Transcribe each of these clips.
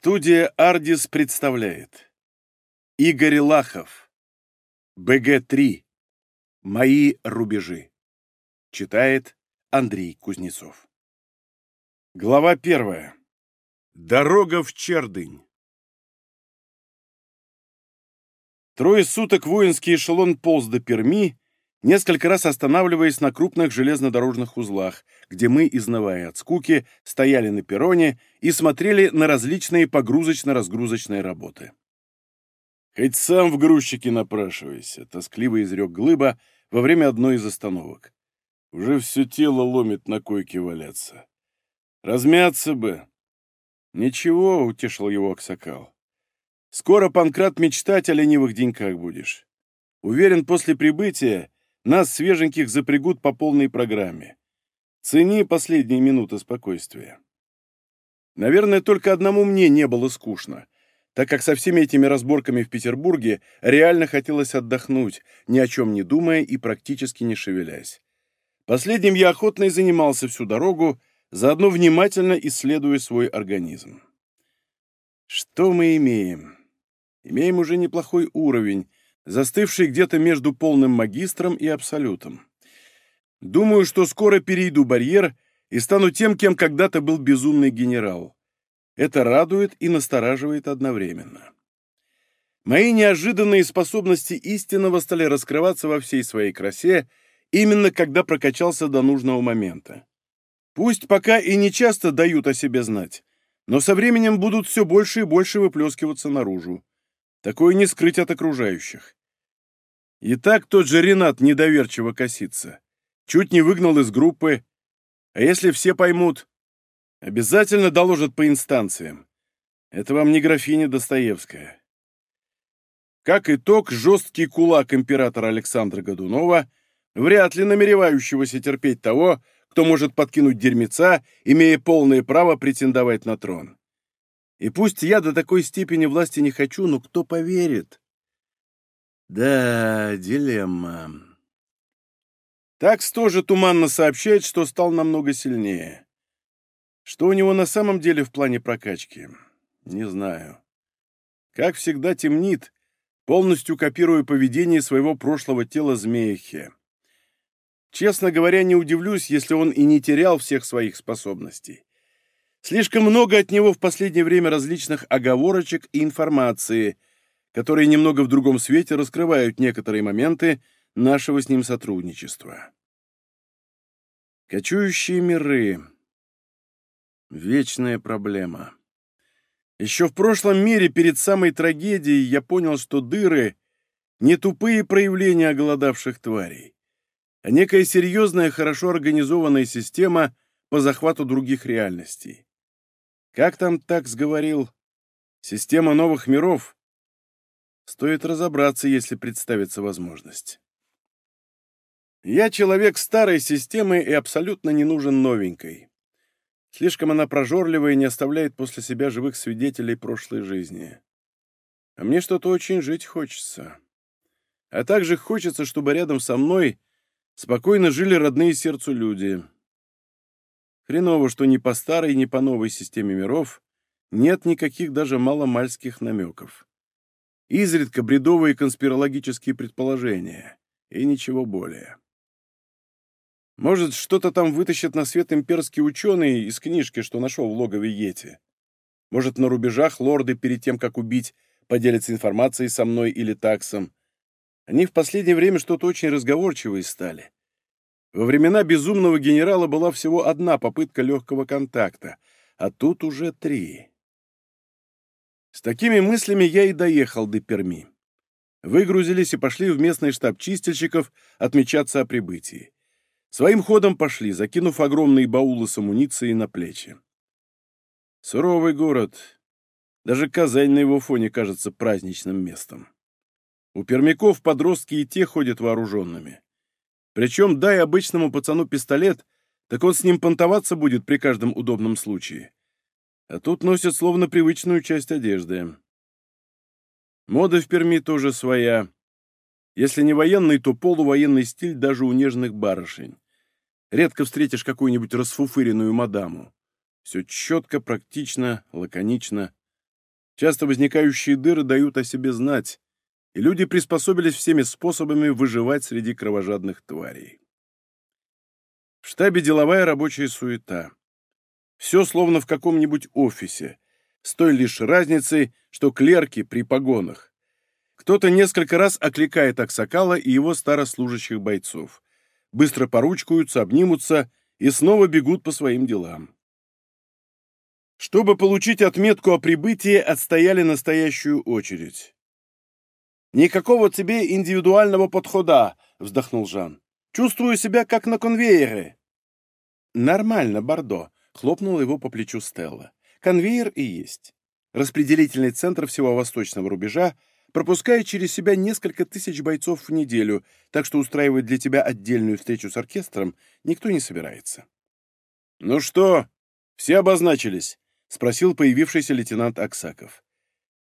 Студия «Ардис» представляет. Игорь Лахов. БГ-3 «Мои рубежи» Читает Андрей Кузнецов. Глава первая. Дорога в Чердынь Трое суток воинский эшелон полз до Перми, несколько раз останавливаясь на крупных железнодорожных узлах, где мы, изнывая от скуки, стояли на перроне и смотрели на различные погрузочно-разгрузочные работы. «Хоть сам в грузчике напрашивайся», — тоскливо изрек Глыба во время одной из остановок. «Уже все тело ломит на койке валяться. Размяться бы». «Ничего», — утешил его Аксакал. «Скоро, Панкрат, мечтать о ленивых деньках будешь. Уверен, после прибытия нас, свеженьких, запрягут по полной программе. Цени последние минуты спокойствия. Наверное, только одному мне не было скучно, так как со всеми этими разборками в Петербурге реально хотелось отдохнуть, ни о чем не думая и практически не шевелясь. Последним я охотно и занимался всю дорогу, заодно внимательно исследуя свой организм. Что мы имеем? Имеем уже неплохой уровень, застывший где-то между полным магистром и абсолютом. Думаю, что скоро перейду барьер и стану тем, кем когда-то был безумный генерал. Это радует и настораживает одновременно. Мои неожиданные способности истинного стали раскрываться во всей своей красе, именно когда прокачался до нужного момента. Пусть пока и не часто дают о себе знать, но со временем будут все больше и больше выплескиваться наружу. Такое не скрыть от окружающих. И так тот же Ренат недоверчиво косится. Чуть не выгнал из группы. А если все поймут? Обязательно доложат по инстанциям. Это вам не графиня Достоевская. Как итог, жесткий кулак императора Александра Годунова, вряд ли намеревающегося терпеть того, кто может подкинуть дерьмеца, имея полное право претендовать на трон. И пусть я до такой степени власти не хочу, но кто поверит? Да, дилемма. Такс тоже туманно сообщает, что стал намного сильнее. Что у него на самом деле в плане прокачки? Не знаю. Как всегда темнит, полностью копируя поведение своего прошлого тела Змеихе. Честно говоря, не удивлюсь, если он и не терял всех своих способностей. Слишком много от него в последнее время различных оговорочек и информации — которые немного в другом свете раскрывают некоторые моменты нашего с ним сотрудничества. Кочующие миры. Вечная проблема. Еще в прошлом мире, перед самой трагедией, я понял, что дыры — не тупые проявления оголодавших тварей, а некая серьезная, хорошо организованная система по захвату других реальностей. Как там так сговорил? Система новых миров? Стоит разобраться, если представится возможность. Я человек старой системы и абсолютно не нужен новенькой. Слишком она прожорливая и не оставляет после себя живых свидетелей прошлой жизни. А мне что-то очень жить хочется. А также хочется, чтобы рядом со мной спокойно жили родные сердцу люди. Хреново, что ни по старой, ни по новой системе миров нет никаких даже маломальских намеков. Изредка бредовые конспирологические предположения. И ничего более. Может, что-то там вытащит на свет имперский ученый из книжки, что нашел в логове Йети. Может, на рубежах лорды перед тем, как убить, поделятся информацией со мной или таксом. Они в последнее время что-то очень разговорчивые стали. Во времена безумного генерала была всего одна попытка легкого контакта, а тут уже три. С такими мыслями я и доехал до Перми. Выгрузились и пошли в местный штаб чистильщиков отмечаться о прибытии. Своим ходом пошли, закинув огромные баулы с амуницией на плечи. Суровый город. Даже Казань на его фоне кажется праздничным местом. У пермяков подростки и те ходят вооруженными. Причем, дай обычному пацану пистолет, так он с ним понтоваться будет при каждом удобном случае а тут носят словно привычную часть одежды. Мода в Перми тоже своя. Если не военный, то полувоенный стиль даже у нежных барышень. Редко встретишь какую-нибудь расфуфыренную мадаму. Все четко, практично, лаконично. Часто возникающие дыры дают о себе знать, и люди приспособились всеми способами выживать среди кровожадных тварей. В штабе деловая рабочая суета. Все словно в каком-нибудь офисе, с той лишь разницей, что клерки при погонах. Кто-то несколько раз окликает Аксакала и его старослужащих бойцов. Быстро поручкаются, обнимутся и снова бегут по своим делам. Чтобы получить отметку о прибытии, отстояли настоящую очередь. «Никакого тебе индивидуального подхода», — вздохнул Жан. «Чувствую себя как на конвейере». «Нормально, Бордо», — хлопнула его по плечу Стелла. «Конвейер и есть. Распределительный центр всего восточного рубежа пропускает через себя несколько тысяч бойцов в неделю, так что устраивать для тебя отдельную встречу с оркестром никто не собирается». «Ну что, все обозначились?» — спросил появившийся лейтенант Аксаков.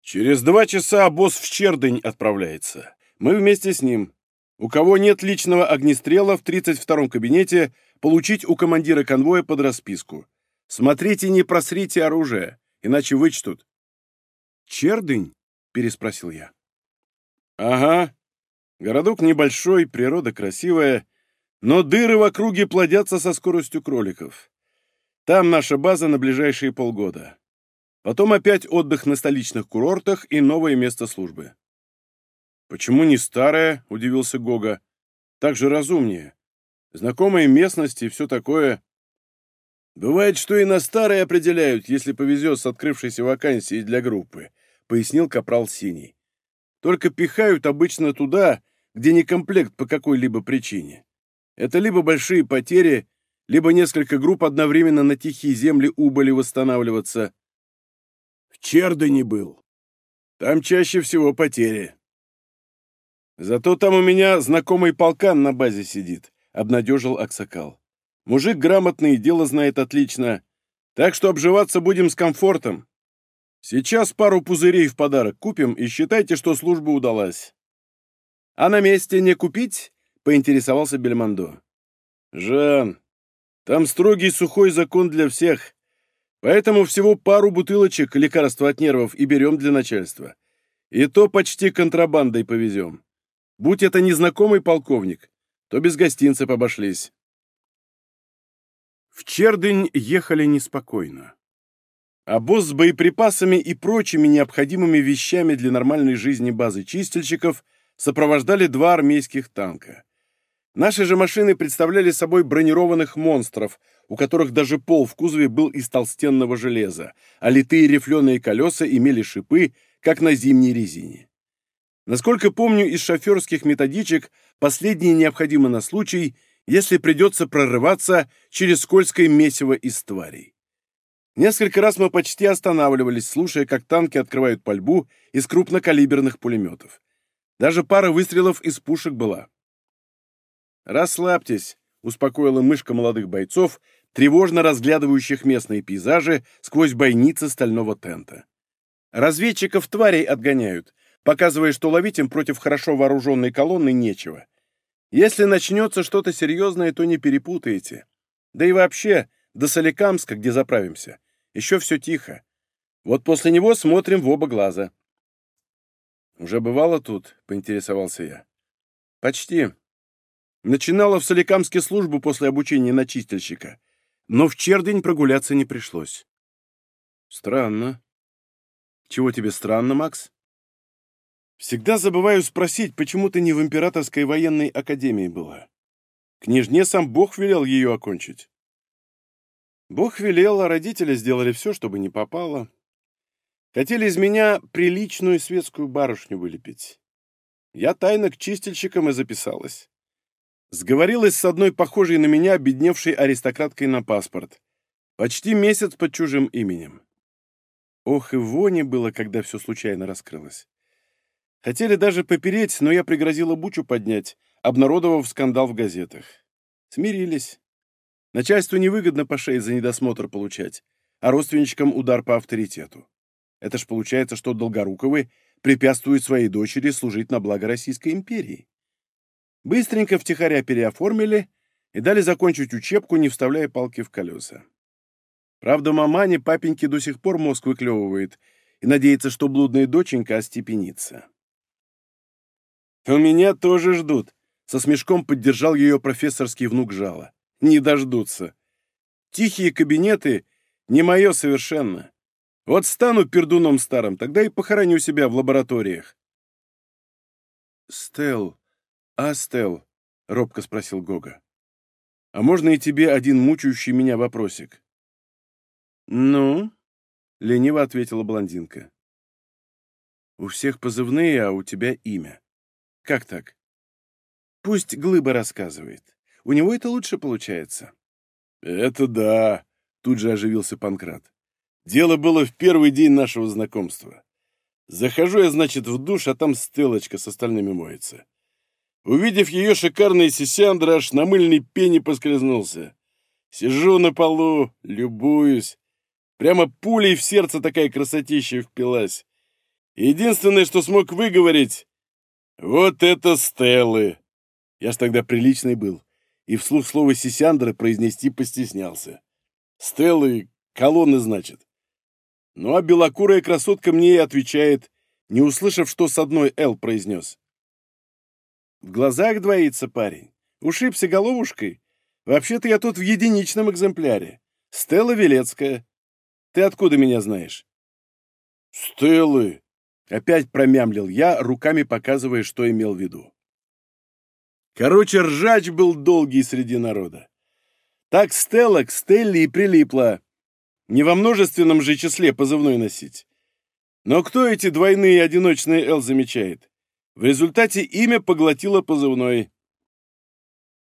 «Через два часа босс в Чердынь отправляется. Мы вместе с ним. У кого нет личного огнестрела в 32-м кабинете, получить у командира конвоя под расписку. Смотрите, не просрите оружие, иначе вычтут». «Чердынь?» — переспросил я. «Ага. Городок небольшой, природа красивая, но дыры в округе плодятся со скоростью кроликов. Там наша база на ближайшие полгода. Потом опять отдых на столичных курортах и новое место службы. «Почему не старое?» — удивился Гога. «Так же разумнее. Знакомые местности и все такое». «Бывает, что и на старое определяют, если повезет с открывшейся вакансией для группы», — пояснил капрал Синий. «Только пихают обычно туда, где не комплект по какой-либо причине. Это либо большие потери, либо несколько групп одновременно на тихие земли убыли восстанавливаться. В Чердане был. Там чаще всего потери. Зато там у меня знакомый полкан на базе сидит, — обнадежил Аксакал. Мужик грамотный, дело знает отлично, так что обживаться будем с комфортом. Сейчас пару пузырей в подарок купим и считайте, что служба удалась. А на месте не купить? — поинтересовался Бельмондо. Жан, там строгий сухой закон для всех. Поэтому всего пару бутылочек лекарства от нервов и берем для начальства. И то почти контрабандой повезем. Будь это незнакомый полковник, то без гостинцев обошлись. В Чердынь ехали неспокойно. Босс с боеприпасами и прочими необходимыми вещами для нормальной жизни базы чистильщиков сопровождали два армейских танка. Наши же машины представляли собой бронированных монстров, у которых даже пол в кузове был из толстенного железа, а литые рифленые колеса имели шипы, как на зимней резине. Насколько помню из шоферских методичек, последние необходимы на случай, если придется прорываться через скользкое месиво из тварей. Несколько раз мы почти останавливались, слушая, как танки открывают пальбу из крупнокалиберных пулеметов. Даже пара выстрелов из пушек была. «Расслабьтесь», — успокоила мышка молодых бойцов, тревожно разглядывающих местные пейзажи сквозь бойницы стального тента. «Разведчиков тварей отгоняют, показывая, что ловить им против хорошо вооруженной колонны нечего. Если начнется что-то серьезное, то не перепутаете. Да и вообще, до Соликамска, где заправимся, еще все тихо. Вот после него смотрим в оба глаза». «Уже бывало тут?» — поинтересовался я. «Почти. Начинала в Соликамске службу после обучения на чистильщика, но в Чердень прогуляться не пришлось. Странно. Чего тебе странно, Макс? Всегда забываю спросить, почему ты не в Императорской военной академии была. Княжне сам Бог велел ее окончить. Бог велел, а родители сделали все, чтобы не попало. Хотели из меня приличную светскую барышню вылепить. Я тайно к чистильщикам и записалась. Сговорилась с одной похожей на меня обедневшей аристократкой на паспорт. Почти месяц под чужим именем. Ох, и вони было, когда все случайно раскрылось. Хотели даже попереть, но я пригрозила бучу поднять, обнародовав скандал в газетах. Смирились. Начальству невыгодно по шее за недосмотр получать, а родственничкам удар по авторитету. Это ж получается, что Долгоруковы препятствуют своей дочери служить на благо Российской империи. Быстренько втихаря переоформили и дали закончить учебку, не вставляя палки в колеса. Правда, мамане папеньке до сих пор мозг выклевывает, и надеется, что блудная доченька остепенится. «У меня тоже ждут», — со смешком поддержал ее профессорский внук Жала. «Не дождутся. Тихие кабинеты — не мое совершенно. Вот стану пердуном старым, тогда и похороню себя в лабораториях». «Стел, а Стел?» — робко спросил Гога. «А можно и тебе один мучающий меня вопросик?» «Ну?» — лениво ответила блондинка. «У всех позывные, а у тебя имя. Как так?» «Пусть Глыба рассказывает. У него это лучше получается». «Это да!» — тут же оживился Панкрат. «Дело было в первый день нашего знакомства. Захожу я, значит, в душ, а там стелочка с остальными моется. Увидев ее шикарные сисяндры, аж на мыльной пене поскользнулся. Сижу на полу, любуюсь. Прямо пулей в сердце такая красотища впилась. Единственное, что смог выговорить, вот это стелы. Я ж тогда приличный был, и вслух слово сисяндры произнести постеснялся. Стелы — колонны, значит. Ну а белокурая красотка мне и отвечает, не услышав, что с одной «Л» произнес. В глазах двоится парень. Ушибся головушкой. Вообще-то я тут в единичном экземпляре. Стелла Велецкая. Ты откуда меня знаешь? Стеллы! Опять промямлил я, руками показывая, что имел в виду. Короче, ржач был долгий среди народа. Так Стелла к Стелле и прилипла. Не во множественном же числе позывной носить. Но кто эти двойные одиночные «Л» замечает? В результате имя поглотило позывной.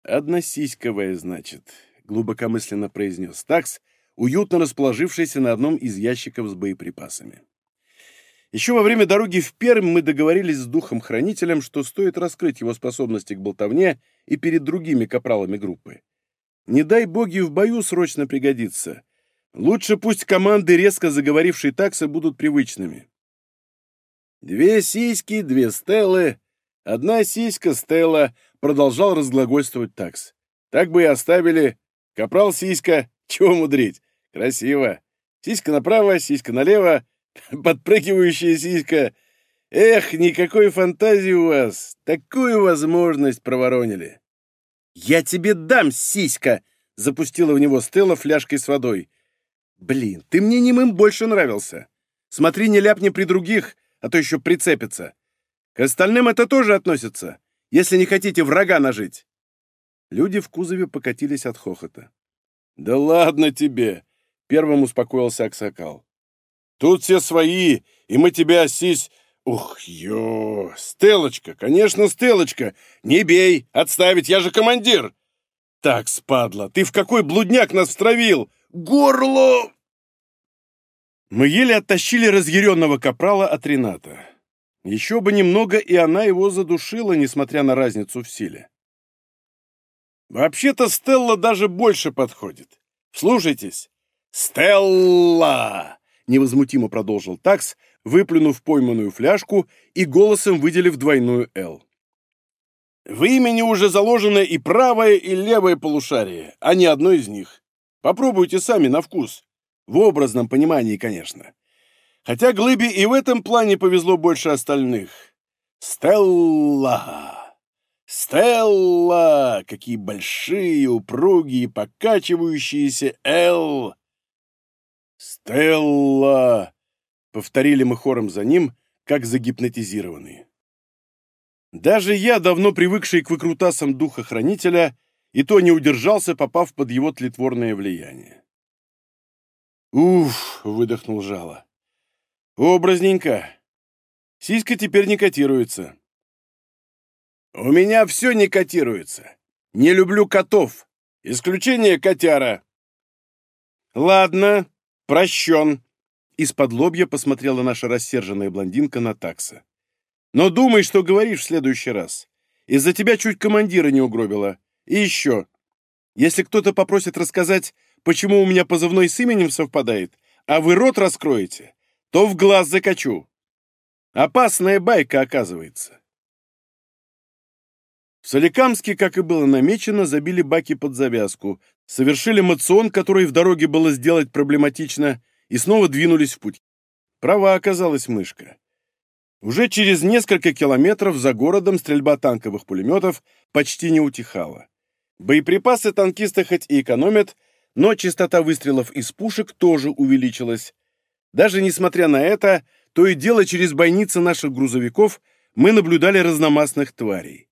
«Односиськовая, значит», — глубокомысленно произнес Такс, уютно расположившийся на одном из ящиков с боеприпасами. Еще во время дороги в Пермь мы договорились с духом-хранителем, что стоит раскрыть его способности к болтовне и перед другими капралами группы. Не дай боги в бою срочно пригодится. Лучше пусть команды, резко заговорившей таксы, будут привычными. «Две сиськи, две стеллы, одна сиська стелла», — продолжал разглагольствовать такс. «Так бы и оставили. Капрал сиська, чего мудрить? Красиво. Сиська направо, сиська налево, подпрыгивающая сиська. Эх, никакой фантазии у вас. Такую возможность проворонили». «Я тебе дам, сиська!» — запустила в него Стелла фляжкой с водой. Блин, ты мне немым больше нравился. Смотри, не ляпни при других, а то еще прицепится. К остальным это тоже относится, если не хотите врага нажить. Люди в кузове покатились от хохота. «Да ладно тебе!» — первым успокоился Аксакал. «Тут все свои, и мы тебя осись...» «Ух, ё! Стелочка, конечно, Стелочка! Не бей! Отставить, я же командир!» «Так, спадла, ты в какой блудняк нас втравил? Горло!» Мы еле оттащили разъяренного капрала от Рената. Еще бы немного, и она его задушила, несмотря на разницу в силе. Вообще-то Стелла даже больше подходит. Слушайтесь. «Стелла!» — невозмутимо продолжил Такс, выплюнув пойманную фляжку и голосом выделив двойную «Л». В имени уже заложено и правое, и левое полушарие, а не одно из них. Попробуйте сами на вкус. В образном понимании, конечно. Хотя Глыбе и в этом плане повезло больше остальных. Стелла! Стелла! Какие большие, упругие, покачивающиеся «Л». «Стелла!» — повторили мы хором за ним, как загипнотизированные. Даже я, давно привыкший к выкрутасам духа-хранителя, и то не удержался, попав под его тлетворное влияние. «Уф!» — выдохнул жало. «Образненько. Сиська теперь не котируется». «У меня все не котируется. Не люблю котов. Исключение котяра». «Ладно, прощен», — из-под лобья посмотрела наша рассерженная блондинка на такса. «Но думай, что говоришь в следующий раз. Из-за тебя чуть командира не угробила. И еще. Если кто-то попросит рассказать, почему у меня позывной с именем совпадает, а вы рот раскроете, то в глаз закачу. Опасная байка, оказывается. В Соликамске, как и было намечено, забили баки под завязку, совершили мацион, который в дороге было сделать проблематично, и снова двинулись в путь. Права оказалась мышка. Уже через несколько километров за городом стрельба танковых пулеметов почти не утихала. Боеприпасы танкисты хоть и экономят, но частота выстрелов из пушек тоже увеличилась. Даже несмотря на это, то и дело через бойницы наших грузовиков мы наблюдали разномастных тварей.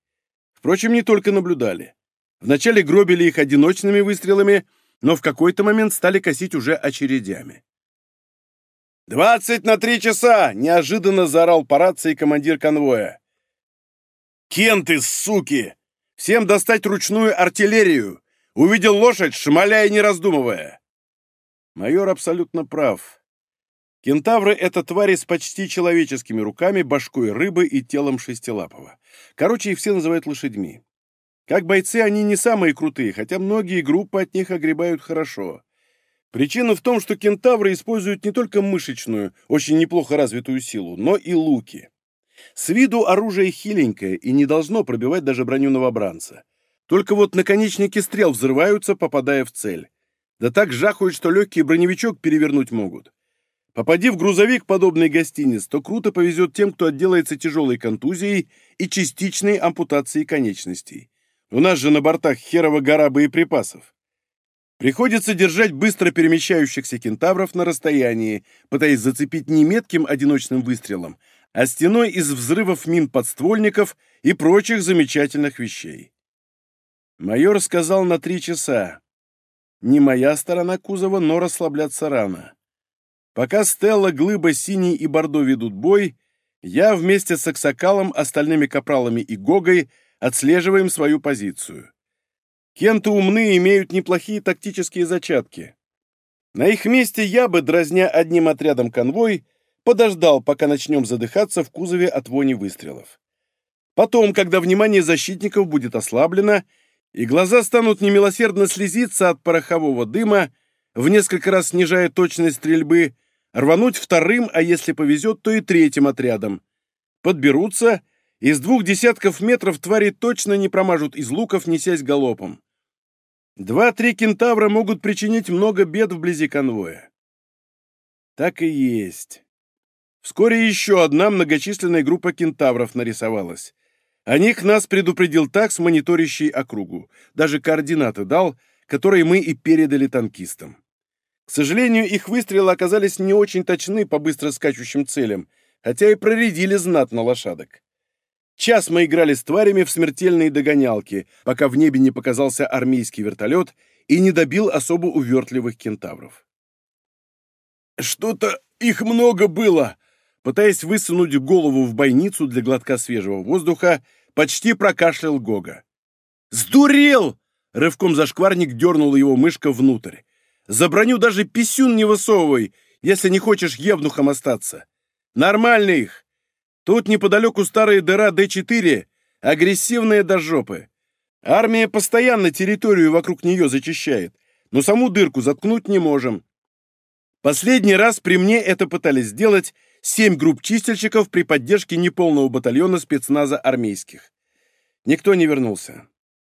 Впрочем, не только наблюдали. Вначале гробили их одиночными выстрелами, но в какой-то момент стали косить уже очередями. «Двадцать на три часа!» — неожиданно заорал по рации командир конвоя. «Кенты, суки! Всем достать ручную артиллерию! Увидел лошадь, шмаляя, не раздумывая!» Майор абсолютно прав. Кентавры — это твари с почти человеческими руками, башкой рыбы и телом шестилапого. Короче, их все называют лошадьми. Как бойцы они не самые крутые, хотя многие группы от них огребают хорошо. Причина в том, что кентавры используют не только мышечную, очень неплохо развитую силу, но и луки. С виду оружие хиленькое и не должно пробивать даже броню новобранца. Только вот наконечники стрел взрываются, попадая в цель. Да так жахают, что легкий броневичок перевернуть могут. Попади в грузовик подобный гостиниц, то круто повезет тем, кто отделается тяжелой контузией и частичной ампутацией конечностей. У нас же на бортах херова гора боеприпасов. Приходится держать быстро перемещающихся кентавров на расстоянии, пытаясь зацепить не метким одиночным выстрелом, а стеной из взрывов мин подствольников и прочих замечательных вещей. Майор сказал на три часа. Не моя сторона кузова, но расслабляться рано. Пока Стелла, Глыба, Синий и Бордо ведут бой, я вместе с Аксакалом, остальными капралами и Гогой отслеживаем свою позицию. Кенты умны имеют неплохие тактические зачатки. На их месте я бы, дразня одним отрядом конвой, подождал, пока начнем задыхаться в кузове от вони выстрелов. Потом, когда внимание защитников будет ослаблено, и глаза станут немилосердно слезиться от порохового дыма, в несколько раз снижая точность стрельбы, рвануть вторым, а если повезет, то и третьим отрядом. Подберутся, и с двух десятков метров твари точно не промажут из луков, несясь галопом. Два-три кентавра могут причинить много бед вблизи конвоя. Так и есть. Вскоре еще одна многочисленная группа кентавров нарисовалась. О них нас предупредил такс, мониторящий округу. Даже координаты дал, которые мы и передали танкистам. К сожалению, их выстрелы оказались не очень точны по быстро скачущим целям, хотя и проредили знатно лошадок. Час мы играли с тварями в смертельные догонялки, пока в небе не показался армейский вертолет и не добил особо увертливых кентавров. «Что-то их много было!» Пытаясь высунуть голову в бойницу для глотка свежего воздуха, почти прокашлял Гога. «Сдурел!» — рывком зашкварник дернул его мышка внутрь. «За броню даже писюн не высовывай, если не хочешь евнухом остаться. Нормально их! Тут неподалеку старая дыра Д-4, агрессивная до жопы. Армия постоянно территорию вокруг нее зачищает, но саму дырку заткнуть не можем. Последний раз при мне это пытались сделать семь групп чистильщиков при поддержке неполного батальона спецназа армейских. Никто не вернулся.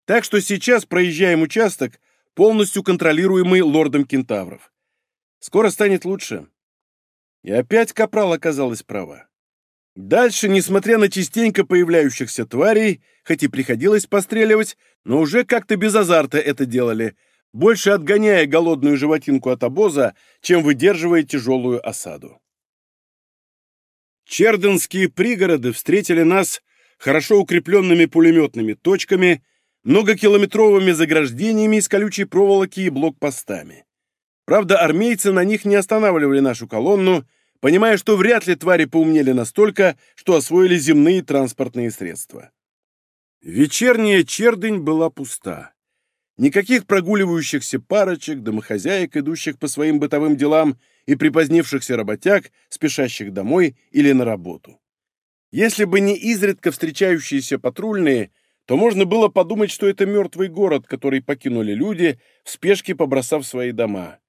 Так что сейчас проезжаем участок, полностью контролируемый лордом кентавров. Скоро станет лучше. И опять Капрал оказалась права. Дальше, несмотря на частенько появляющихся тварей, хоть и приходилось постреливать, но уже как-то без азарта это делали, больше отгоняя голодную животинку от обоза, чем выдерживая тяжелую осаду. Черденские пригороды встретили нас хорошо укрепленными пулеметными точками, многокилометровыми заграждениями из колючей проволоки и блокпостами. Правда, армейцы на них не останавливали нашу колонну, понимая, что вряд ли твари поумнели настолько, что освоили земные транспортные средства. Вечерняя чердынь была пуста. Никаких прогуливающихся парочек, домохозяек, идущих по своим бытовым делам, и припозднившихся работяг, спешащих домой или на работу. Если бы не изредка встречающиеся патрульные, то можно было подумать, что это мертвый город, который покинули люди, в спешке побросав свои дома.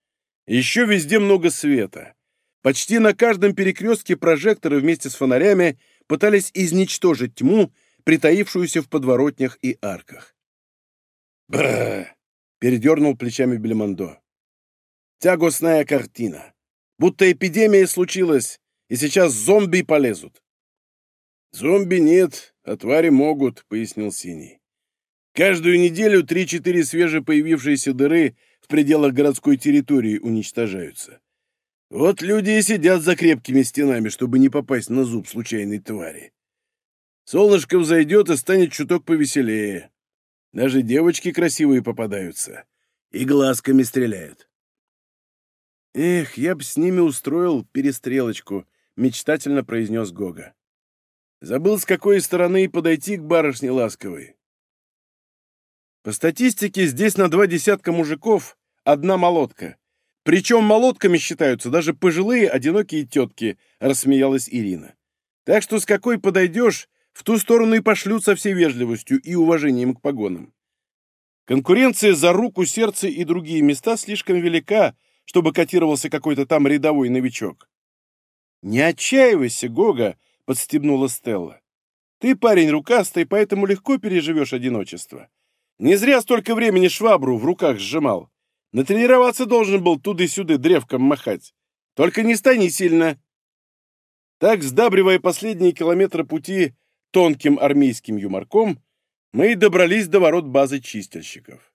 Еще везде много света. Почти на каждом перекрестке прожекторы вместе с фонарями пытались изничтожить тьму, притаившуюся в подворотнях и арках. «Бррр!» — передернул плечами Бельмондо. «Тягостная картина. Будто эпидемия случилась и сейчас зомби полезут. «Зомби нет, а твари могут», — пояснил Синий. «Каждую неделю три-четыре свежепоявившиеся дыры в пределах городской территории уничтожаются. Вот люди и сидят за крепкими стенами, чтобы не попасть на зуб случайной твари. Солнышко взойдет и станет чуток повеселее. Даже девочки красивые попадаются и глазками стреляют. «Эх, я б с ними устроил перестрелочку», — мечтательно произнес Гога. Забыл, с какой стороны подойти к барышне ласковой. По статистике, здесь на два десятка мужиков одна молотка. Причем молотками считаются даже пожилые одинокие тетки, рассмеялась Ирина. Так что с какой подойдешь, в ту сторону и пошлют со всей вежливостью и уважением к погонам. Конкуренция за руку, сердце и другие места слишком велика, чтобы котировался какой-то там рядовой новичок. «Не отчаивайся, Гога!» подстебнула Стелла. «Ты парень рукастый, поэтому легко переживешь одиночество. Не зря столько времени швабру в руках сжимал. Натренироваться должен был туды-сюды древком махать. Только не стани сильно». Так, сдабривая последние километры пути тонким армейским юморком, мы и добрались до ворот базы чистильщиков.